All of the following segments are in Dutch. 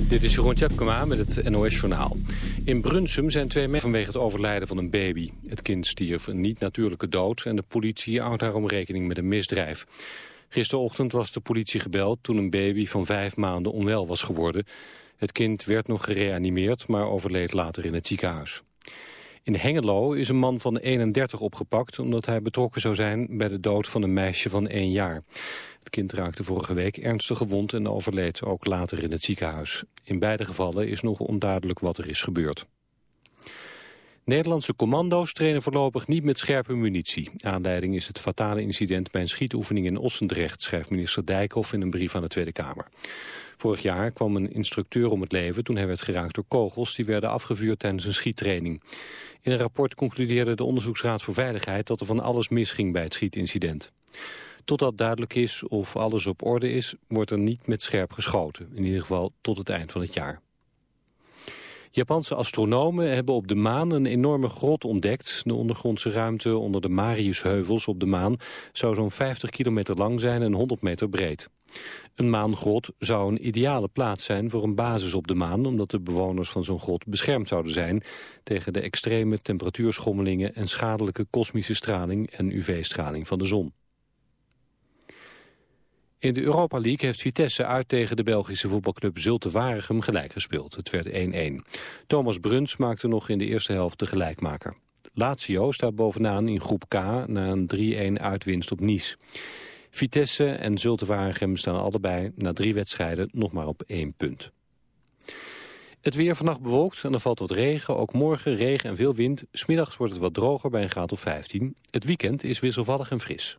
Dit is Jeroen Tjepkema met het NOS Journaal. In Brunsum zijn twee mensen vanwege het overlijden van een baby. Het kind stierf een niet-natuurlijke dood en de politie houdt daarom rekening met een misdrijf. Gisterochtend was de politie gebeld toen een baby van vijf maanden onwel was geworden. Het kind werd nog gereanimeerd, maar overleed later in het ziekenhuis. In Hengelo is een man van 31 opgepakt omdat hij betrokken zou zijn bij de dood van een meisje van 1 jaar. Het kind raakte vorige week ernstig gewond en overleed ook later in het ziekenhuis. In beide gevallen is nog onduidelijk wat er is gebeurd. Nederlandse commando's trainen voorlopig niet met scherpe munitie. Aanleiding is het fatale incident bij een schietoefening in Ossendrecht, schrijft minister Dijkhoff in een brief aan de Tweede Kamer. Vorig jaar kwam een instructeur om het leven toen hij werd geraakt door kogels die werden afgevuurd tijdens een schiettraining. In een rapport concludeerde de Onderzoeksraad voor Veiligheid dat er van alles misging bij het schietincident. Totdat duidelijk is of alles op orde is, wordt er niet met scherp geschoten. In ieder geval tot het eind van het jaar. Japanse astronomen hebben op de maan een enorme grot ontdekt. De ondergrondse ruimte onder de Mariusheuvels op de maan zou zo'n 50 kilometer lang zijn en 100 meter breed. Een maangrot zou een ideale plaats zijn voor een basis op de maan... omdat de bewoners van zo'n grot beschermd zouden zijn... tegen de extreme temperatuurschommelingen en schadelijke kosmische straling en UV-straling van de zon. In de Europa League heeft Vitesse uit tegen de Belgische voetbalclub Zulte Waregem gelijk gespeeld. Het werd 1-1. Thomas Bruns maakte nog in de eerste helft de gelijkmaker. Lazio staat bovenaan in groep K na een 3-1 uitwinst op Nice. Vitesse en Zulte Waregem staan allebei na drie wedstrijden nog maar op één punt. Het weer vannacht bewolkt en er valt wat regen. Ook morgen regen en veel wind. Smiddags wordt het wat droger bij een graad of 15. Het weekend is wisselvallig en fris.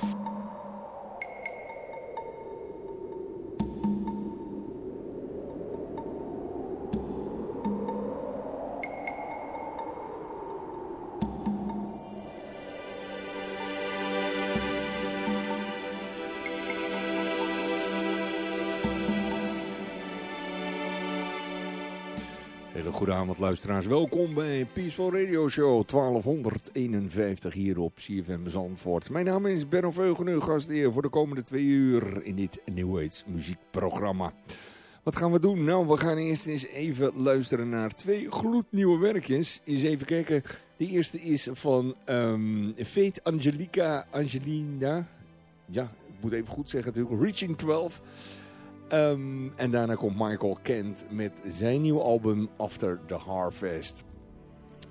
Luisteraars, welkom bij Peaceful Radio Show 1251 hier op CFM Zandvoort. Mijn naam is Benno Veugen, uw gastheer voor de komende twee uur in dit New Age muziekprogramma. Wat gaan we doen? Nou, we gaan eerst eens even luisteren naar twee gloednieuwe werkjes. Eens even kijken, de eerste is van um, Fate Angelica Angelina. Ja, ik moet even goed zeggen natuurlijk, Reaching 12... Ehm, en daarna komt Michael Kent met zijn nieuwe album After the Harvest.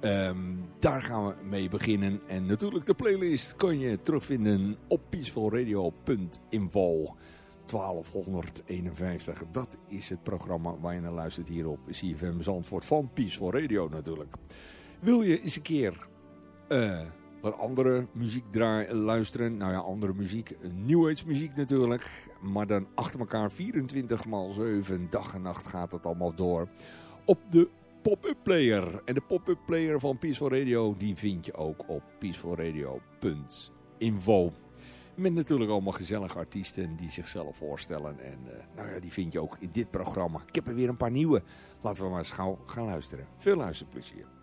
Ehm, daar gaan we mee beginnen. En natuurlijk de playlist kun je terugvinden op peacefulradio.info. 1251. Dat is het programma waar je naar luistert hier op CFM Zandvoort van Peaceful Radio natuurlijk. Wil je eens een keer... Uh, wat andere muziek draaien, luisteren. Nou ja, andere muziek. New Age muziek natuurlijk. Maar dan achter elkaar 24 x 7 dag en nacht gaat het allemaal door. Op de pop-up player. En de pop-up player van Peaceful Radio die vind je ook op peacefulradio.info. Met natuurlijk allemaal gezellige artiesten die zichzelf voorstellen. En uh, nou ja, die vind je ook in dit programma. Ik heb er weer een paar nieuwe. Laten we maar eens gauw gaan luisteren. Veel luisterplezier.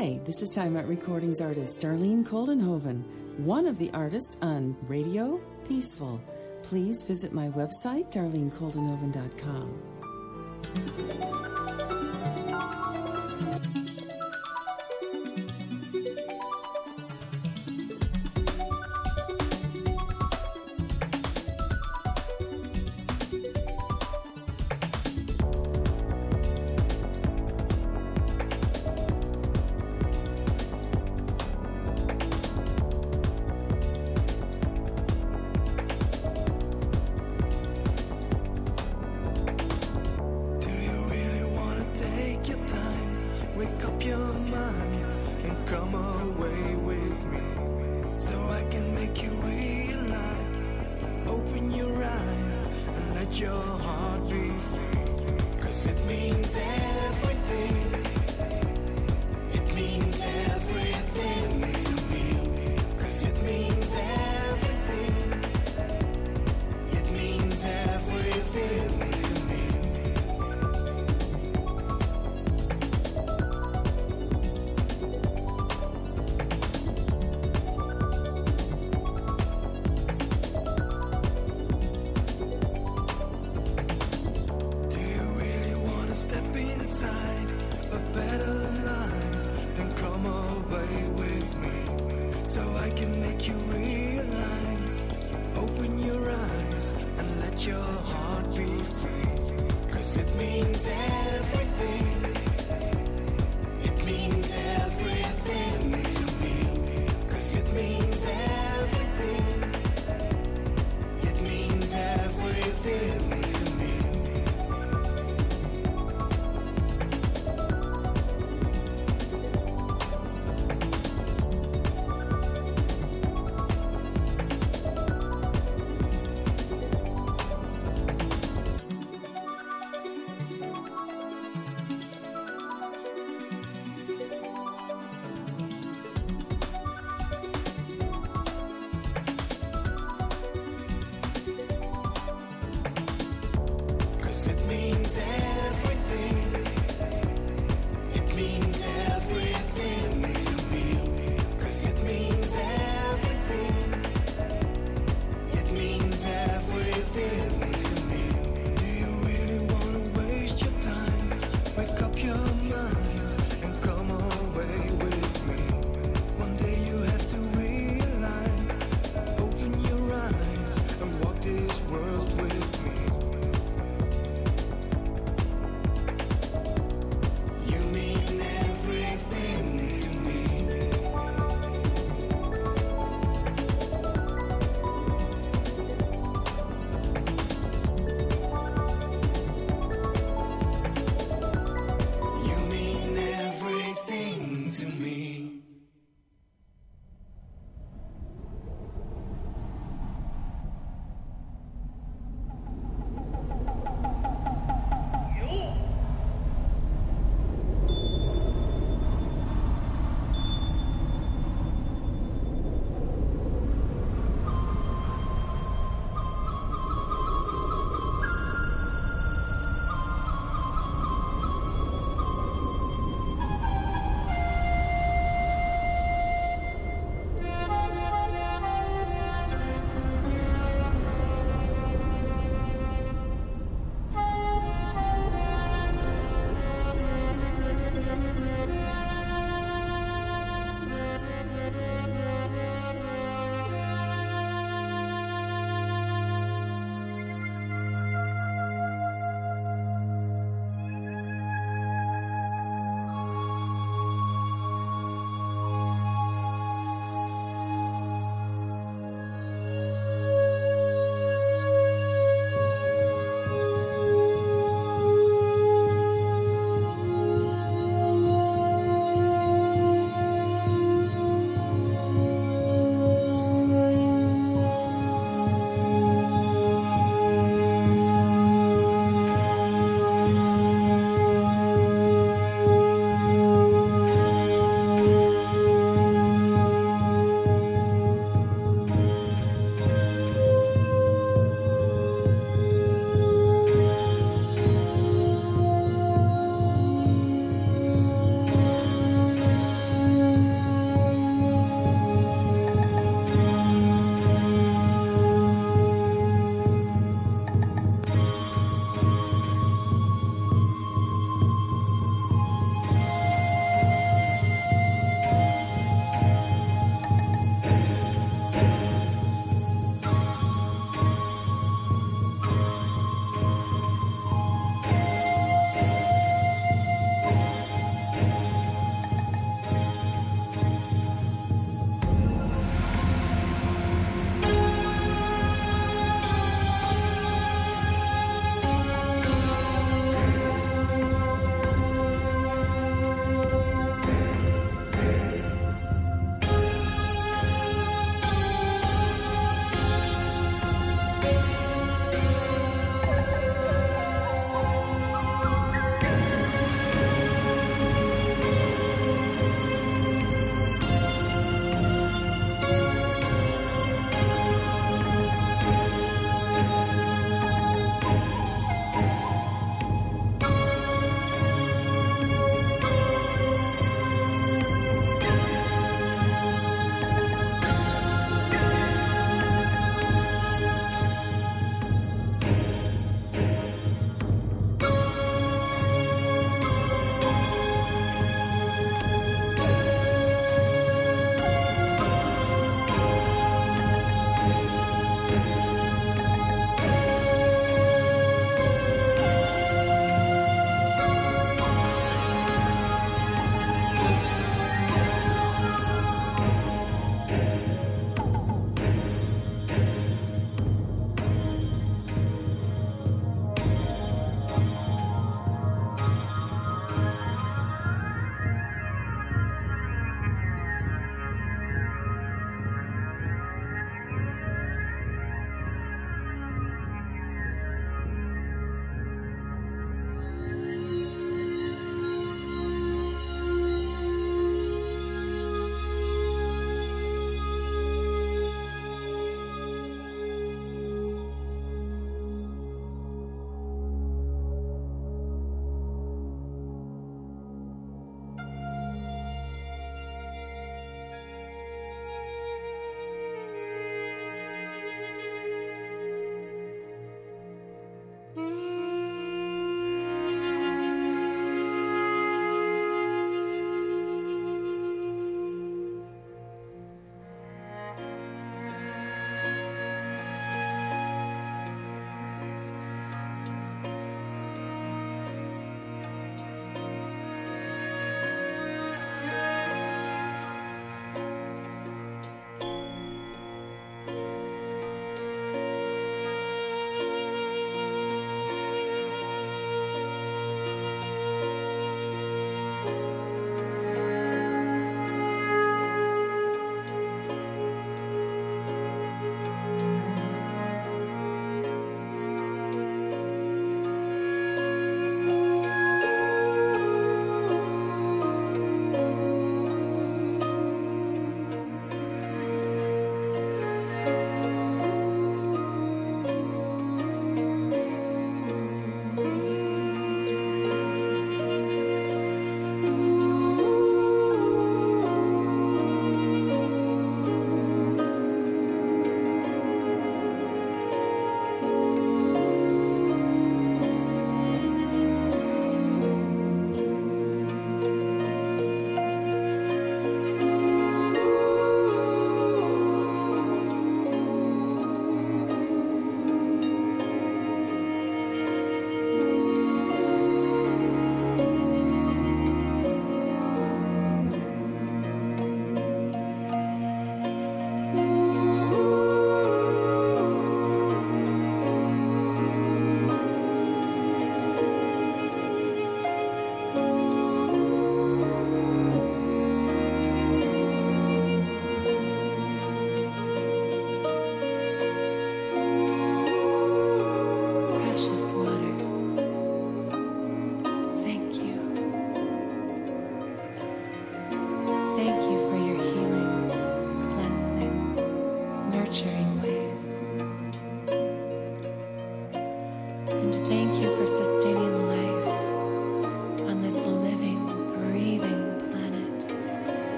Hi, this is Time Out Recordings artist Darlene Coldenhoven, one of the artists on Radio Peaceful. Please visit my website, darlenecoldenhoven.com.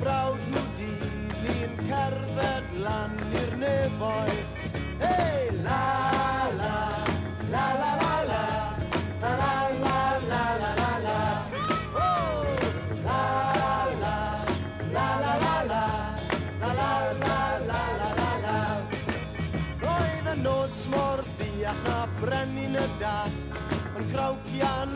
brawd nhw di, ni'n cerdded lan i'r nefoedd. Hei, la, la, la, la, la, la, la, la, la, la, la, la, la, oh, la, la, la, la, la, la, la, la, la, la, la, la, la. Roedd y nos mor ddiach a brenin y dach, yn grawgian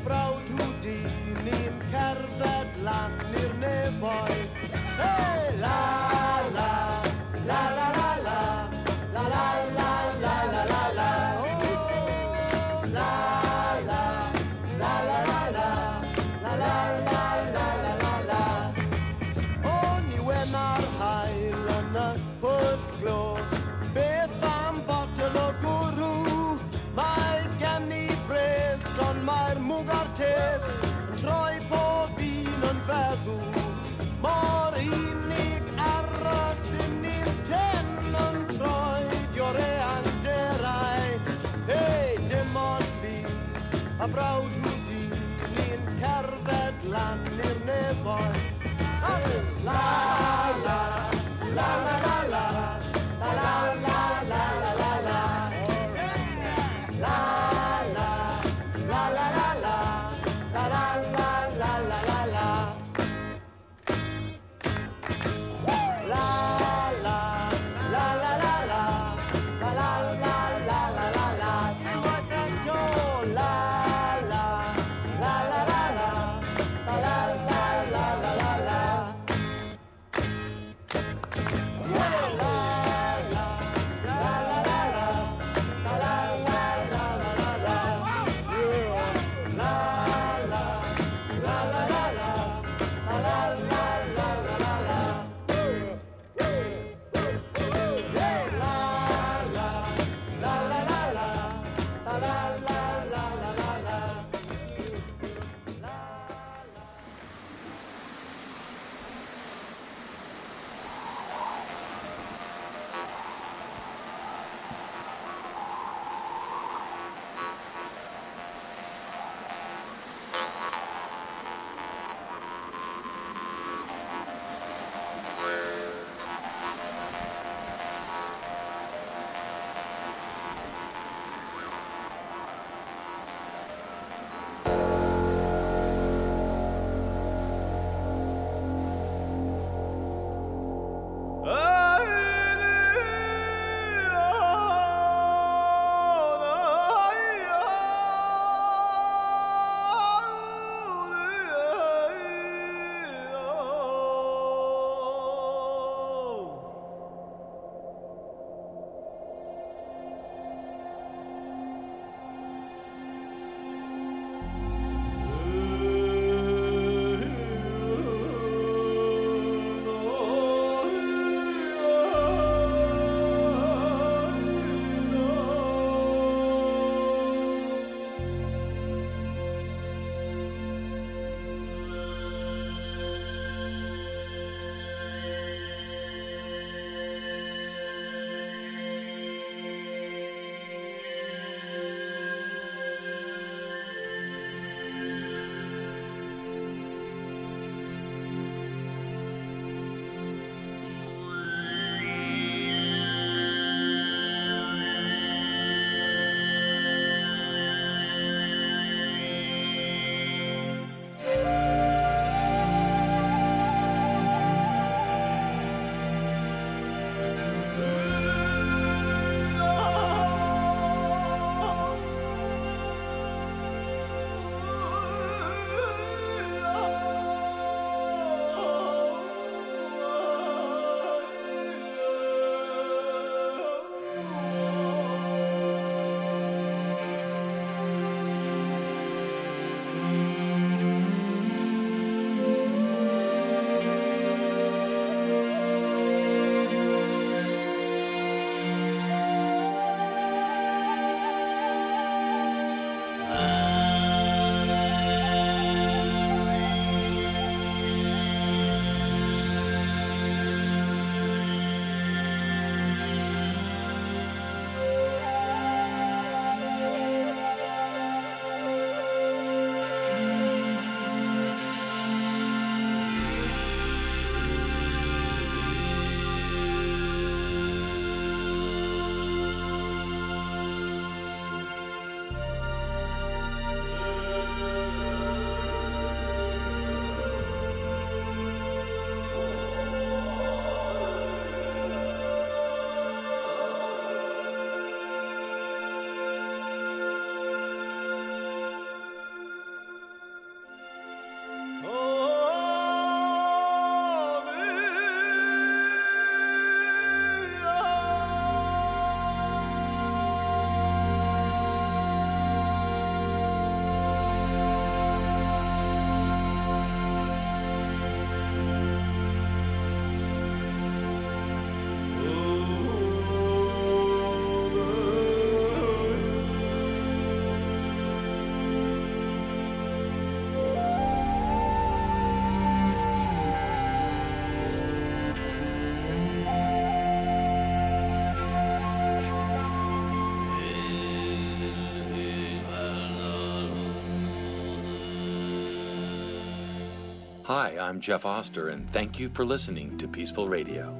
Abbrau tu din i'r cerdded lan i'r nefoedd Hey, lan! abroad with thee in Carvet land near Nevoy. La la la la la la la la la la Hi, I'm Jeff Oster, and thank you for listening to Peaceful Radio.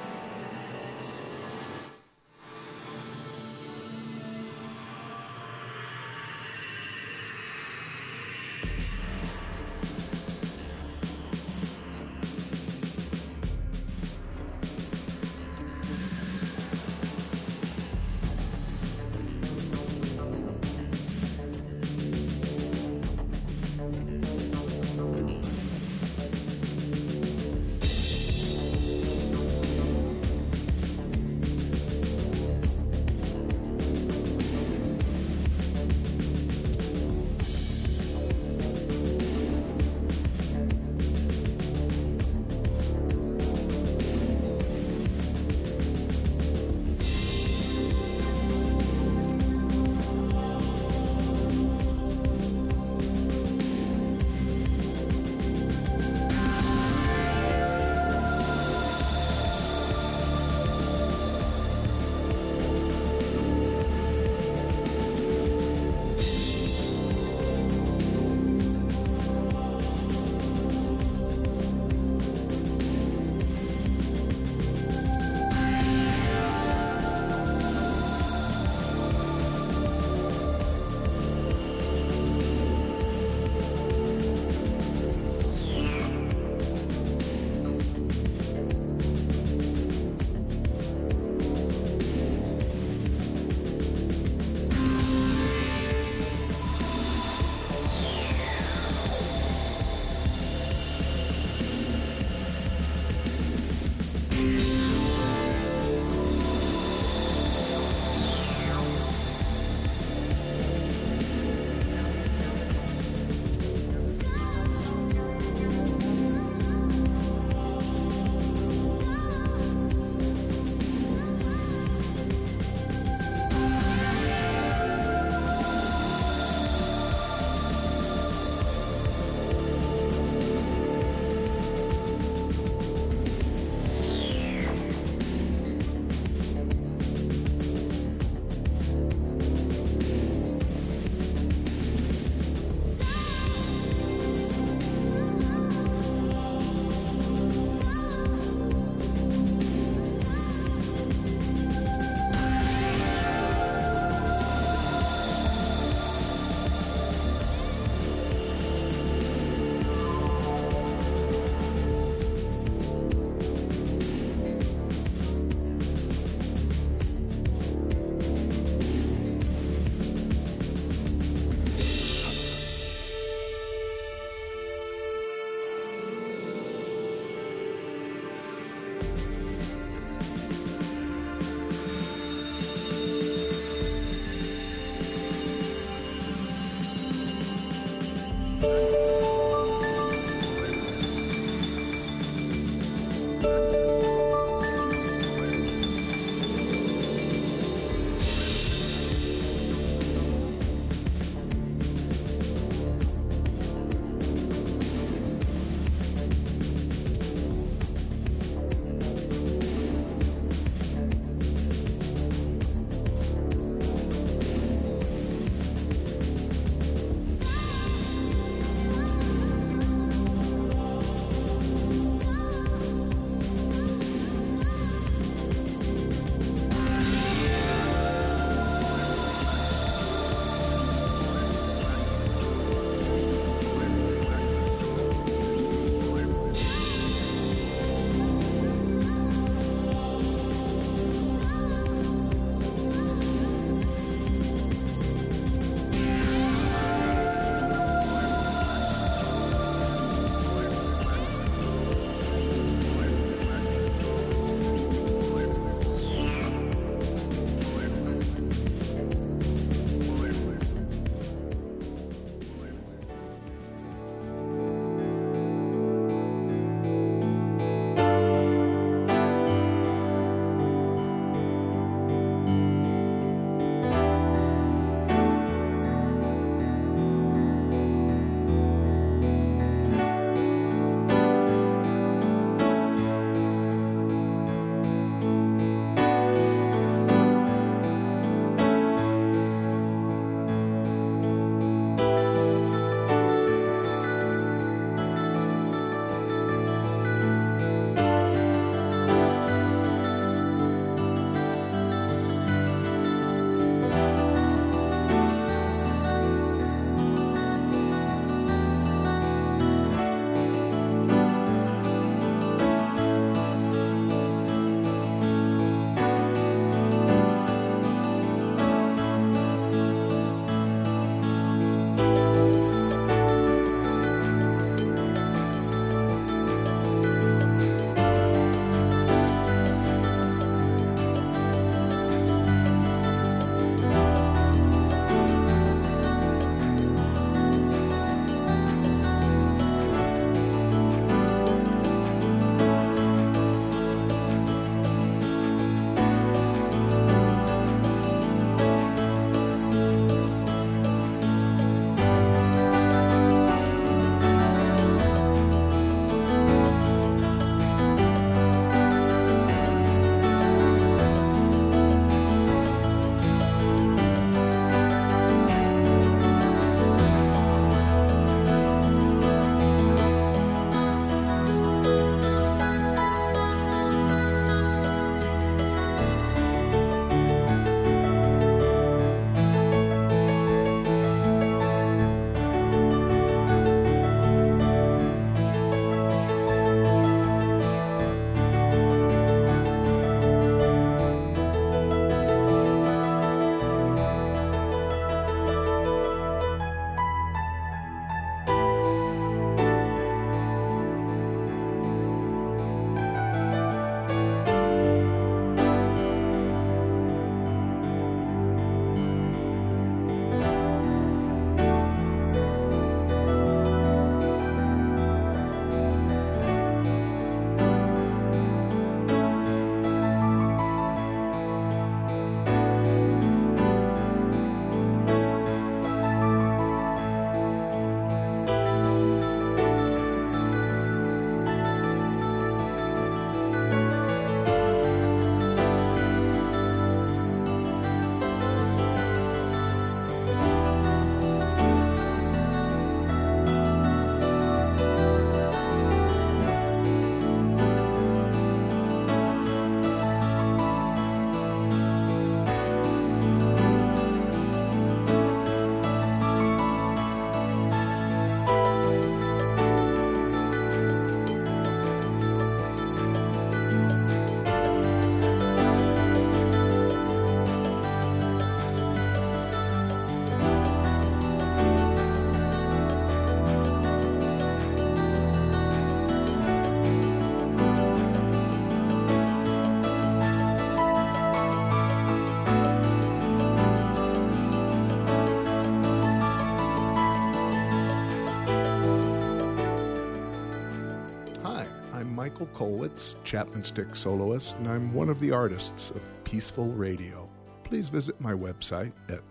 Michael Kolwitz, Chapman Stick soloist, and I'm one of the artists of Peaceful Radio. Please visit my website at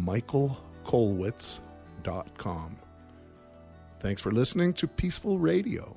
michaelkolwitz.com. Thanks for listening to Peaceful Radio.